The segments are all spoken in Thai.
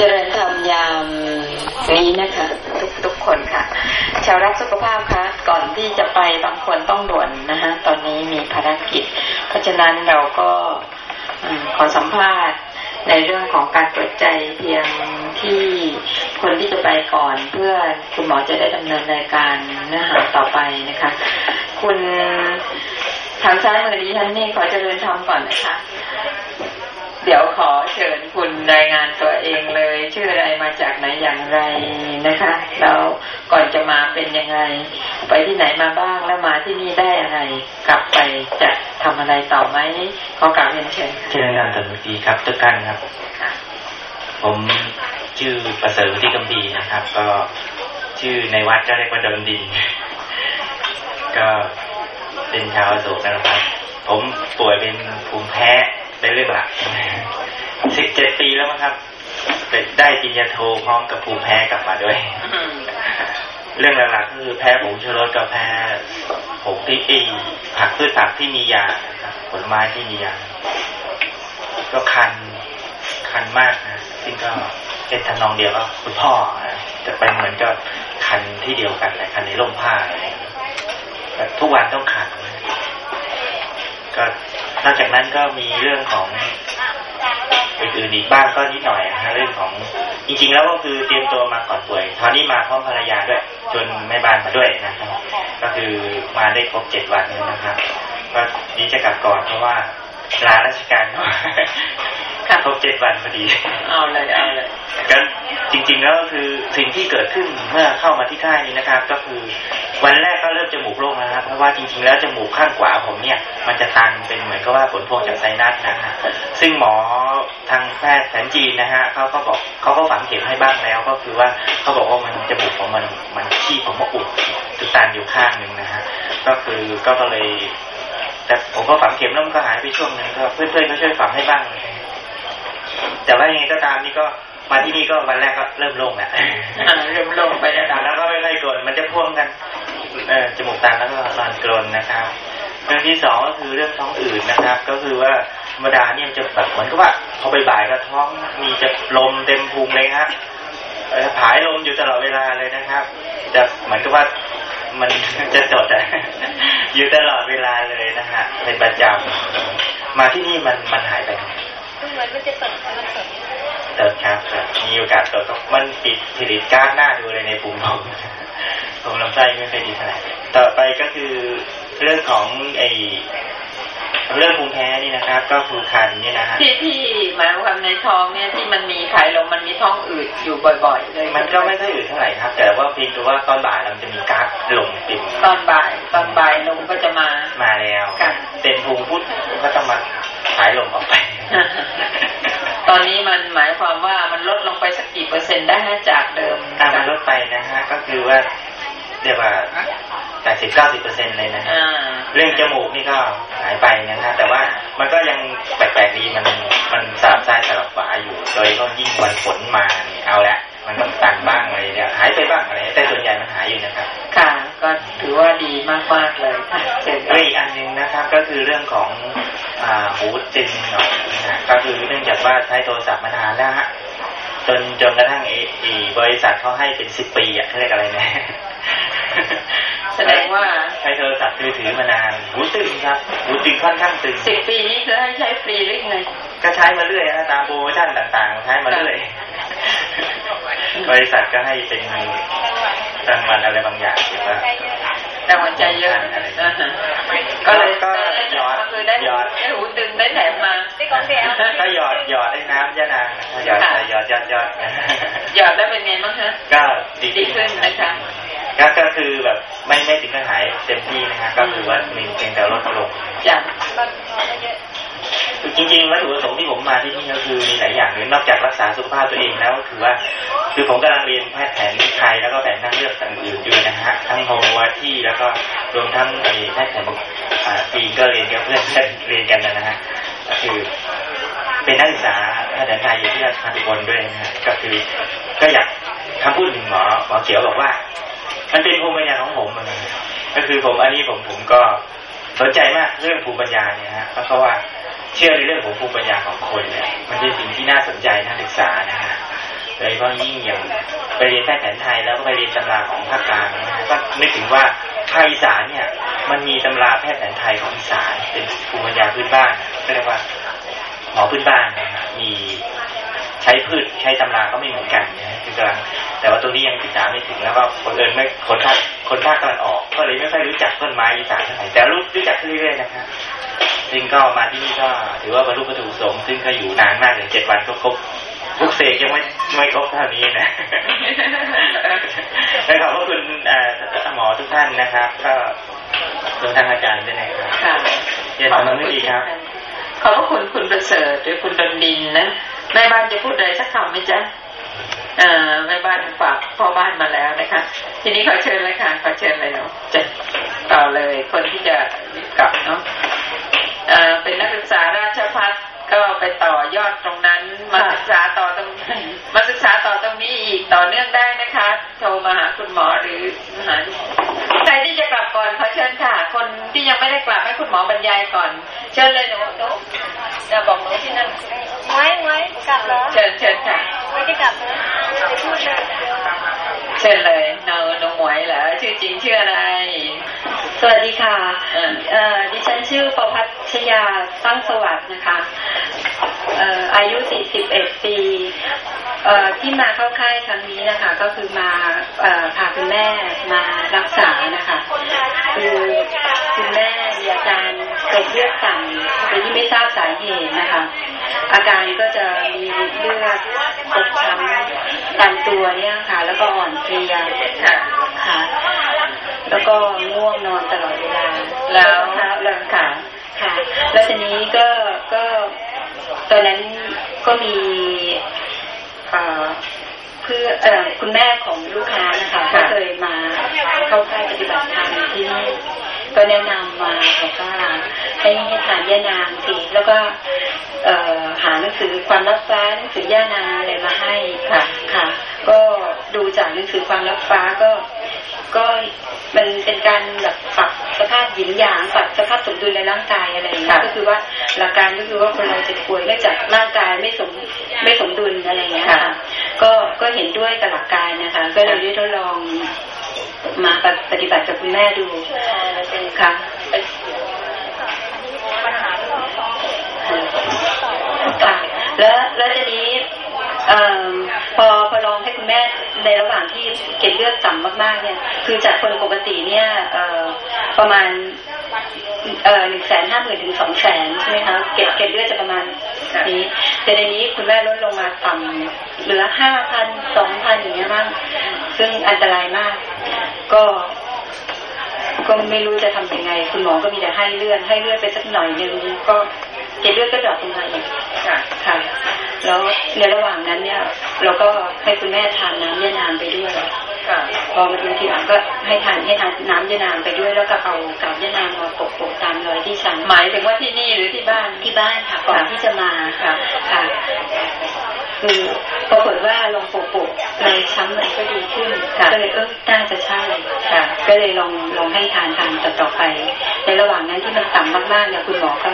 เจริญธรรมยามนี้นะคะ ทุกทุกคนค่ะ ชาวรักสุขภาพคะก่อนที่จะไปบางคนต้องด่วนนะคะตอนนี้มีภารกิจ เพราะฉะนั้นเราก็ขอสัมภาษณ์ในเรื่องของการเปิดใจเพียงที่คนที่จะไปก่อนเพื่อคุณหมอจะได้ดำเนินรายการเนื้อหาต่อไปนะคะ คุณทางซ้ายมือนี้ท่านนี่ขอเจริญธรรมก่อนนะคะ เดี๋ยวขอเชิญคุณรายงานตัวเองเลย ชื่ออะไรมาจากไหนอย่างไรนะคะแล้วก่อนจะมาเป็นยังไง ไปที่ไหนมาบ้างแล้วมาที่นี่ได้อะไรกลับไปจะทำอะไรต่อไหมขอกลับเรียนเชิญเชิญงานตันทีครับทุกท่านครับ ผมชื่อประเสริฐที่กัมพีนะครับ ก็ชื่อในวัดก็เรียกว่าเดินดิน ก็เป็นชาวโศกนะครับ ผมป่วยเป็นภูมิแพ้ ได้เรื่องหลักสิบเจ็ดปีแล้วมั้งครับได้ปริญญาโทพร้อมกับภูมิแพ้กลับมาด้วย เรื่องหลักๆคือแพ้ผงชูรสกับแพ้ผงที่อีผักพืชผักที่มียาผลไม้ที่มียาก็คันคันมากนะซึ่งก็เป็นทำนองเดียวกับคุณพ่อจะเป็นเหมือนกับคันที่เดียวกันเลยคันในร่มผ้าอะไรทุกวันต้องคันก็ นอกจากนั้นก็มีเรื่องของอื่นๆอีกบ้างก็นิดหน่อยนะเรื่องของจริงๆ แล้วก็คือเตรียมตัวมาก่อนป่วยตอนนี้มาพร้อมภรรยาด้วยจนแม่บ้านมาด้วยนะครับ ก็คือมาได้ครบเจ็ดวันนะครับก็นี้จะกลับก่อนเพราะว่าลาราชการครบเจ็ดวันพอดีเอาเลยเอาเลยก็จริงๆแล้วคือสิ่งที่เกิดขึ้นเมื่อเข้ามาที่ค่ายนี้นะครับ ก็คือ วันแรกก็เริ่มจมูกโล่งนะครับเพราะว่าจริงๆแล้วจมูกข้างขวาผมเนี่ย มันจะตันเป็นเหมือนกับว่าผลพวงจากไซนัสนะฮะซึ่งหมอทางแพทย์แผนจีนนะฮะเขาก็บอกเขาก็ฝังเข็มให้บ้างแล้ว ก็คือว่าเขาบอกว่ามันจมูกของมันมันขี้ของมันอุดจุดตันอยู่ข้างหนึ่งนะฮะก็คือก็เลยแต่ผมก็ฝังเข็มแล้วมันก็หายไปช่วงนึงก็เพื่อนๆก็ช่วยฝังให้บ้าง แต่ว่ายังไงก็ตามนี่ก็มาที่นี่ก็วันแรกก็เริ่มโล่งแหละเริ่มโล่งไปแล้วแล้วก็ไม่ค่อยกรนมันจะพ่วงกันเออ จมูกตาแล้วก็นอนกรนนะครับ เรื่องที่สองก็คือเรื่องท้องอืดนะครับ ก็คือว่าธรรมดาเนี่ยจะแบบเหมือนกับว่าพอบ่ายๆก็ท้องมีจะลมเต็มพุงเลยฮะผายลมอยู่ตลอดเวลาเลยนะครับจะเหมือนกับว่ามันจะจดอะอยู่ตลอดเวลาเลยนะฮะเป็นประจำมาที่นี่มันมันหายไปเหมือนมันจะตดมันตดตดครับมีโอกาสตดมันติดผลิตก๊าซหน้าดูเลยในปุ่มผม ผมลำไส้ไม่ค่อยดีเท่าไหร่ต่อไปก็คือเรื่องของไอเรื่องภูมิแพ้นี่นะครับ ก็คือคันนี่นะฮะที่ที่หมายความในท้องเนี่ยที่มันมีไข่ลงมันมีท้องอืดอยู่บ่อยๆเลยมันก็ไม่ค่อยอืดเท่าไหร่ครับ แต่ว่าเพียงแต่ว่าตอนบ่ายมันจะมีก๊าซลงติ่มตอนบ่ายตอนบ่ายลงก็จะมามาแล้วเป็นภูมิพุทธก็ต้องมาหายลงออกไป ตอนนี้มันหมายความว่ามันลดลงไปสักกี่เปอร์เซ็นต์ได้จากเดิมอ่ามันลดไปนะฮะก็คือว่า เรียกว่าแปดสิบเก้าสิบเปอร์เซ็นต์เลยนะฮะเรื่องจมูกนี่ก็หายไปนะฮะแต่ว่ามันก็ยังแปลกๆดีมันมันสลับซ้ายสลับขวาอยู่ โดยก็ยิ่งวันฝนมาเนี่ยเอาละมันก็ตันบ้างอะไรเนี่ยหายไปบ้างอะไรแต่ส่วนใหญ่มันหายอยู่นะครับ ค่ะก็ถือว่าดีมากๆเลยค่ะเรื่องอีกอันหนึ่งนะครับ ก็คือเรื่องของอ่าหูตึงหน่อยนะก็คือเนื่องจากว่าใช้โทรศัพท์มานานแล้วฮะจนจนกระทั่งเอีบริษัทเขาให้เป็นสิบปีอะเขาเรียกอะไรนะ แสดงว่าใช้โทรศัพท์มือถือมานานหูตึงครับหูตึงค่อนข้างตึงสิบปีนี้คือให้ใช้ฟรีหรือไงก็ใช้มาเรื่อยนะตามโปรโมชั่นต่างๆ ใช้มาเรื่อยบริษัทก็ให้เป็นรางวัลอะไรบางอย่างหรือว่าแต่หัวใจเยอะก็เลยก็หยอดหยอดได้หูตึงได้แถมมาก็หยอดหยอดไอ้น้ำยานางหยอดหยอดหยอดหยอดหยอดได้เป็นไงบ้างคะก็ดีขึ้นนะคะ ก็ก็คือแบบไม่ไม่ถึงกับหายเต็มที่นะฮะก็คือว่ามีเพียงแต่ลดลงจ้ะจริงๆวัตถุประสงค์ที่ผมมาที่นี่ก็คือมีหลายอย่างเลยนอกจากรักษาสุขภาพตัวเองแล้วก็คือว่า คือผมกำลังเรียนแพทย์แผนไทยแล้วก็แผนทางเลือกต่างอื่นอยู่นะฮะทั้งโฮมวาที่แล้วก็รวมทั้งไอ้แพทย์แผนปีก็เรียนกับเพื่อนเรียนกันนะฮะก็คือเป็นนักศึกษาแพทย์แผนไทยอยู่ที่ราชภัฏอุบลด้วยนะฮะก็คือก็อยากคำพูดหนึ่งหมอหมอเขียวบอกว่า ก็คือผมอันนี้ผมผมก็สนใจมากเรื่องภูมิปัญญาเนี่ยฮะเพราะว่าเชื่อในเรื่องของภูมิปัญญาของคนเนี่ยมันเป็นสิ่งที่น่าสนใจน่าศึกษานะฮะโดยเฉพาะยิ่งอย่างไปเรียนแพทย์แผนไทยแล้วก็ไปเรียนตำราของภาคกลางนะฮะก็นึกถึงว่าภาคอีสานเนี่ย มันมีตำราแพทย์แผนไทยของอีสานเป็นภูมิปัญญาพื้นบ้านก็เรียกว่าหมอพื้นบ้านนะฮะมี ช้พืชใช้ตำราก็ไม่เหมือนกันนะฮะคือกำลังแต่ว่าตรงนี้ยังศึกษาไม่ถึงแล้วก็คนเอิญไม่คนภาคคนภาคตะวันออก ก็เลยไม่ค่อยรู้จักต้นไม้อีสานเท่าไหร่แต่รู้รู้จักขึ้นเรื่อยๆนะครับซึ่งก็มาที่นี่ก็ถือว่าบรรลุวัตถุประสงค์ซึ่งก็อยู่นานมากเลยเจ็ดวันก็ครบลูกเสกยังไม่ไม่ครบเท่านี้นะและขอบพระคุณเอ่อหมอทุกท่านนะครับ ก็รวมทั้งอาจารย์ด้วยนะครับค่ะเรียนทำมันไม่ดีครับ ขอบพระคุณคุณประเสริฐหรือคุณดนดินนะ แม่บ้านจะพูดอะไรสักคำไหมจ๊ะเอ่อแม่บ้านฝากพ่อบ้านมาแล้วนะคะ ทีนี้ขอเชิญเลยค่ะขอเชิญเลยเนาะจะต่อเลยคนที่จะกลับเนาะเอ่อเป็นนักศึกษาราชพัฒก็ไปต่อยอดตรงนั้น มาศึกษาต่อตรงมาศึกษาต่อตรงนี้อีกต่อเนื่องได้นะคะ โทรมาหาคุณหมอหรือหาใครที่จะกลับก่อนขอเชิญค่ะ คนที่ยังไม่ได้กลับให้คุณหมอ บรรยายก่อน เชิญเลยหนูหนูจะบอกหนูที่นั่น ไว้ไว้กลับเหรอเชิญเชิญค่ะไม่ได้กลับนะไปพูดเลยเชิญเลยหนูหนูหมวยเหรอชื่อจริงชื่ออะไร สวัสดีค่ะเออเอ่อดิฉันชื่อประพัชยาตั้งสวัสดิ์นะคะเอ่ออายุ 41 ปีเอ่อที่มาเข้าค่ายครั้งนี้นะคะ ก็คือมาเอ่อพาคุณแม่มารักษานะคะคือคุณแม่มีอาการเกิดเลือดต่ำโดยที่ไม่ทราบสาเหตุนะคะ อาการก็จะมีเลือดฟกช้ำตามตัวเนี่ยค่ะ แล้วก็อ่อนเพลียค่ะค่ะแล้วก็ง่วงนอนตลอดเวลา แล้วค่ะแล้วค่ะ ค่ะ แล้วทีนี้ก็ก็ตอนนั้นก็มีเอ่อเพื่อเอ่อคุณแม่ของลูกค้านะคะก็เคยมาเข้าค่ายปฏิบัติธรรมที่นี่ก็แนะนำมาบอกว่า ให้ให้ทานย่านางสิแล้วก็เอ่อหาหนังสือความรับฟ้าหนังสือย่านางอะไรมาให้ค่ะค่ะ ก็ดูจากหนังสือความรับฟ้าก็ก็มันเป็นการแบบปรับสภาพหยินหยางปรับสภาพสมดุลในร่างกายอะไรอย่างเงี้ยค่ะก็คือว่าหลักการก็คือว่าคนเราจะป่วยเนื่องจากร่างกายไม่สมไม่สมดุลอะไรอย่างเงี้ยค่ะ ก็ก็เห็นด้วยกับหลักการนะคะ ก็เลยได้ทดลองมาปฏิบัติกับคุณแม่ดูค่ะ ค่ะแล้วแล้วทีนี้อ่อพอพอลองให้คุณแม่ในระหว่างที่เกล็ดเลือดต่ำมากๆ เนี่ย คือจากคนปกติเนี่ยเอ่อประมาณเอ่อหนึ่งแสนห้าหมื่นถึงสองแสนใช่ไหมคะเกล็ดเกล็ดเลือดจะประมาณนี้ แต่ในนี้คุณแม่ลดลงมาต่ำเหลือห้าพันสองพันอย่างเงี้ยบ้างซึ่งอันตรายมาก ก็ก็ไม่รู้จะทำยังไง คุณหมอก็มีแต่ให้เลือดให้เลือดไปสักหน่อยนึงก็เกล็ดเลือดก็ดรอปลงมาอีก ค่ะค่ะ แล้วในระหว่างนั้นเนี่ย เราก็ให้คุณแม่ทานน้ำยานางไปด้วยค่ะพอมาดูทีหลังก็ให้ทานให้ทานน้ำยานางไปด้วย แล้วก็เอากาบยานางมาโปะๆตามรอยที่ช้ำหมายถึงว่าที่นี่หรือที่บ้านที่บ้านค่ะก่อนค่ะที่จะมาค่ะค่ะ คือปรากฏว่าลองโปะๆรอยช้ำมันก็ดีขึ้นค่ะก็เลยเออน่าจะใช่ค่ะ ก็เลยลองลองให้ทานทานต่อต่อไป ในระหว่างนั้นที่มันต่ำมากๆเนี่ยคุณหมอก็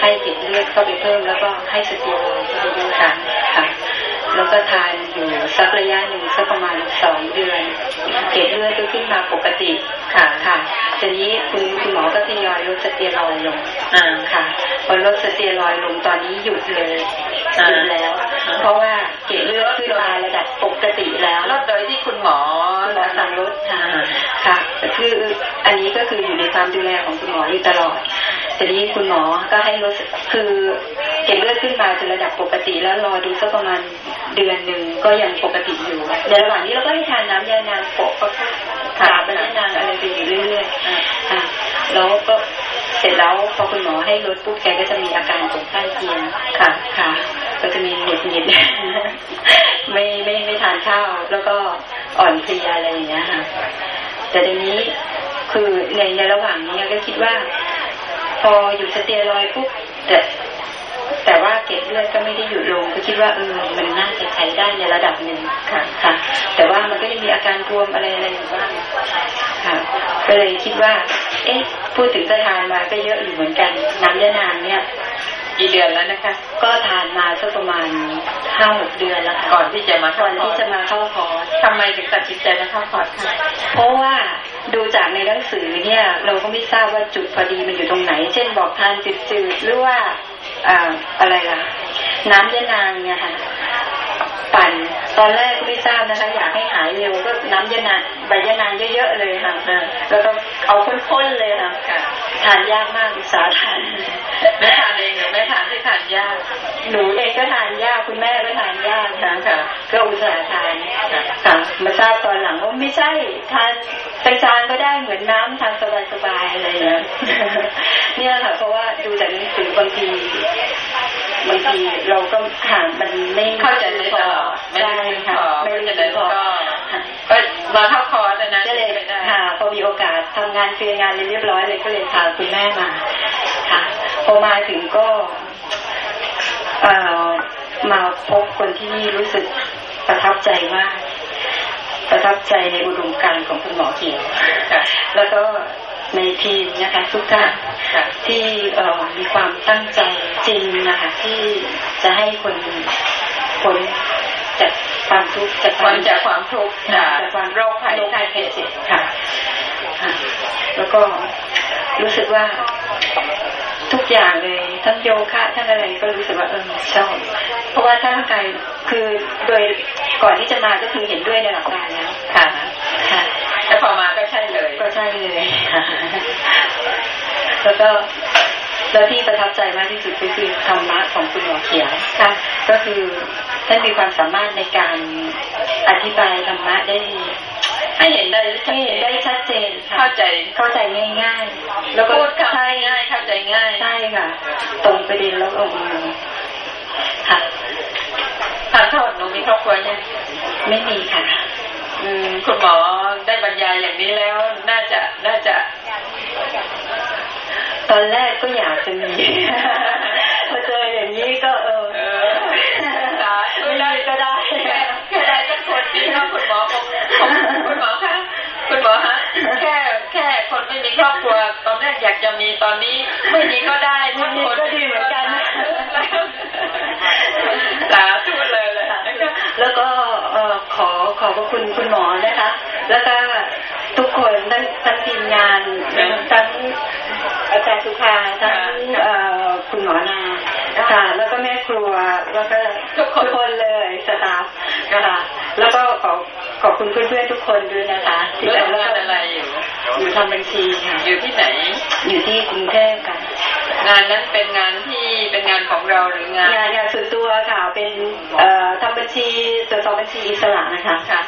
ให้เกล็ดเลือดเข้าไปเพิ่มแล้วก็ให้สเตียรอยด์เข้าไปด้วยค่ะค่ะแล้วก็ทานอยู่สักระยะหนึ่งสักประมาณสองเดือน เกล็ดเลือดก็ขึ้นมาปกติค่ะค่ะทีนี้คุณคุณหมอก็ทยอยลดสเตียรอยด์ลงอ่าค่ะพอลดสเตียรอยด์ลงตอนนี้หยุดเลยหอ่ายุดแล้ว เพราะว่าเกล็ดเลือดขึ้นมาระดับปกติแล้วลดโดยที่คุณหมอคุณหมอสั่งลดค่ะค่ะ คืออันนี้ก็คืออยู่ในความดูแลของคุณหมออยู่ตลอดทีนี้คุณหมอก็ให้ลดคือเกล็ดเลือดขึ้นมาจนระดับปกติแล้วรอดูสักประมาณเดือนหนึ่งก็ยังปกติอยู่ในระหว่างนี้เราก็ให้ทานน้ำยานางโปะก็กาบยานางอะไรไปอยู่เรื่อยๆค่ะแล้วก็เสร็จแล้วพอคุณหมอให้ลดปุ๊บแกก็จะมีอาการผลข้างเคียงค่ะค่ะ ก็จะมีหงุดหงิดไม่ไม่ไม่ทานข้าว แล้วก็อ่อนเพลียอะไรอย่างเงี้ยค่ะ แต่ในนี้คือในในระหว่างนี้ก็คิดว่า พออยู่สเตียรอยปุ๊บแต่แต่ว่าเกล็ดเลือดก็ไม่ได้หยุดลงก็คิดว่าเออมันน่าจะใช้ได้ในระดับหนึ่งค่ะค่ะ แต่ว่ามันก็ยังมีอาการบวมอะไรอะไรอยู่บ้างค่ะ ก็เลยคิดว่า เอ๊ะพูดถึงสถานมาก็เยอะอยู่เหมือนกันน้ำยานางเนี่ย กี่เดือนแล้วนะคะ ก็ทานมาสักประมาณห้าหกเดือนแล้วค่ะก่อนที่จะมาก่เข้าอนคอที่ร์สจะมาเข้าคอร์สทำไมถึงตัดสินใจมาเข้าคอร์สคะเพราะว่าดูจากในหนังสือเนี่ยเราก็ไม่ทราบว่าจุดพอดีมันอยู่ตรงไหน เช่นบอกทานจืดๆหรือว่าอ่าอะไรล่ะ น้ำยะนางเนี่ยค่ะ ปั่นตอนแรกก็ไม่ทราบนะคะ อยากให้หายเร็วก็น้ำยะนางใบยะนางเยอะๆเลยค่ะแล้วก็เอาข้นๆเลยค่ะค่ะทานยากมากอุตสาห์ทานแม่ทานเองหรือแม่ทานที่ทานยากหนูเองก็ทานยากคุณแม่ก็ทานยากค่ะค่ะก็อุตส่าห์ทานค่ะมาทราบตอนหลังว่าไม่ใช่ทานจางๆก็ได้เหมือนน้ำทานสบายๆอะไรอย่างเงี้ยเนี่ยค่ะเพราะว่าดูจากหนังสือบางที บางทีเราก็ห่างมันไม่เข้าใจไม่ตลอดไม่ใช่ได้ค่ะพอเพไม่ราะได้ฉะนั้นพอก็ค่ะก็มาเข้าคอร์สนะก็เลยไม่ได้ค่ะพอมีโอกาสทำงานเคลียร์งานเรียบร้อยเลยก็เลยพาคุณแม่มาค่ะพอมาถึงก็เอ่อมาพบคนที่นี่รู้สึกประทับใจมากประทับใจในอุดมการณ์ของคุณหมอเขียวค่ะแล้วก็ ในทีมนะคะทุกท่านค่ะที่เอ่อมีความตั้งใจจริงนะคะที่จะให้คนคนจากความทุกข์จากคนจากความทุกข์จากจากความโรคภัยโรคไข้ภัยเจ็เจ็บบค่ะค่ะแล้วก็รู้สึกว่าทุกอย่างเลยทั้งโยคะทั้งอะไรก็รู้สึกว่าเออชอบเพราะว่าถ้าร่างกายคือโดยก่อนที่จะมาก็คือเห็นด้วยในหลักการแล้วค่ะค่ะ แล้วพอมาก็ใช่เลย ก็ใช่เลยค่ะแล้วก็แล้วที่ประทับใจมากที่สุดก็คือธรรมะของคุณหมอเขียวค่ะก็คือท่านมีความสามารถในการอธิบายธรรมะได้ให้เห็นได้ให้เห็นได้ชัดเจนค่ะเข้าใจเข้าใจง่าย ๆ แล้วก็พูดคำใช่ง่ายเข้าใจง่ายใช่ค่ะ ตรงประเด็นแล้วก็อืมค่ะทานโทษหนูมีครอบครัวยังไม่มีค่ะอืม คุณหมอได้บรรยายอย่างนี้แล้ว น่าจะน่าจะ ตอนแรกก็อยากจะมีพอเจออย่างนี้ก็เออเออสาธุไม่ได้ก็ได้แค่แค่ได้สักคนนี่ก็คุณหมอคงคงคุณหมอคะคุณหมอฮะแค่แค่คนไม่มีครอบครัว ตอนแรกอยากจะมีตอนนี้ ไม่มีก็ได้ไม่มีก็ดีเหมือนกันสาธุเลยเลยนะคะแล้วก็เอ่อขอ ขอบพระคุณคุณหมอนะคะ แล้วก็ทุกคนทั้งทั้งทีมงานทั้งอาจารย์สุภาทั้งเอ่อคุณหมอนาค่ะแล้วก็แม่ครัวแล้วก็ทุกคนคนเลยสตาฟค่ะแล้วก็ขอขอบคุณเพื่อนๆทุกคนด้วยนะคะที่รู้แบบทำงานอะไรอยู่อยู่ทำบัญชีค่ะอยู่ที่ไหน อยู่ที่กรุงเทพค่ะงานนั้นเป็นงานที่ เป็นงานของเราหรืองานงานงานส่วนตัวค่ะเป็นเอ่อทำบัญชีตรวจสอบบัญชีอิสระนะคะค่ะ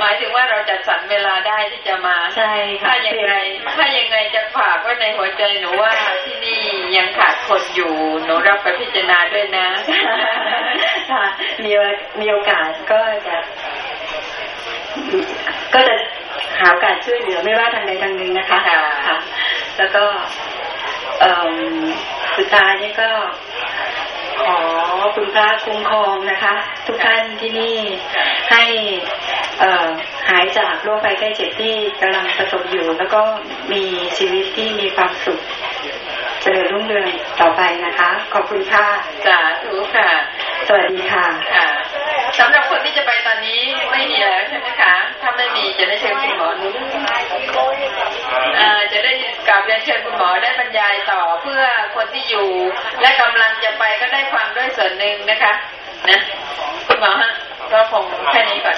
หมายถึงว่าเราจะสรรเวลาได้ที่จะมาใช่ค่ะถ้าอย่างไรถ้ายังไงจะฝากไว้ในหัวใจหนูว่าที่นี่ยังขาดคนอยู่หนูรับไปพิจารณาด้วยนะค่ะมีโอมีโอกาสก็จะก็จะหาโอกาสช่วยเหลือไม่ว่าทางใดทางหนึ่งนะคะค่ะค่ะแล้วก็เอ่อสุดท้ายนี่ก็ ขอคุณพระคุ้มครองนะคะ ทุกท่านที่นี่ให้เอ่อหายจากโรคภัยไข้เจ็บที่กำลังประสบอยู่ แล้วก็มีชีวิตที่มีความสุขเจริญรุ่งเรืองต่อไปนะคะ ขอบคุณค่ะสาธุค่ะ สวัสดีค่ะค่ะสำหรับคนที่จะไปตอนนี้ไม่มีแล้วใช่ไหมคะถ้า ไม่มีจะได้เชิญคุณหมออ่าจะได้กราบเรียนเชิญคุณหมอได้บรรยายต่อเพื่อคนที่อยู่ และกำลังจะไปก็ได้ฟังด้วยส่วนหนึ่งนะคะ นะ คุณหมอฮะก็คงแค่นี้ก่อน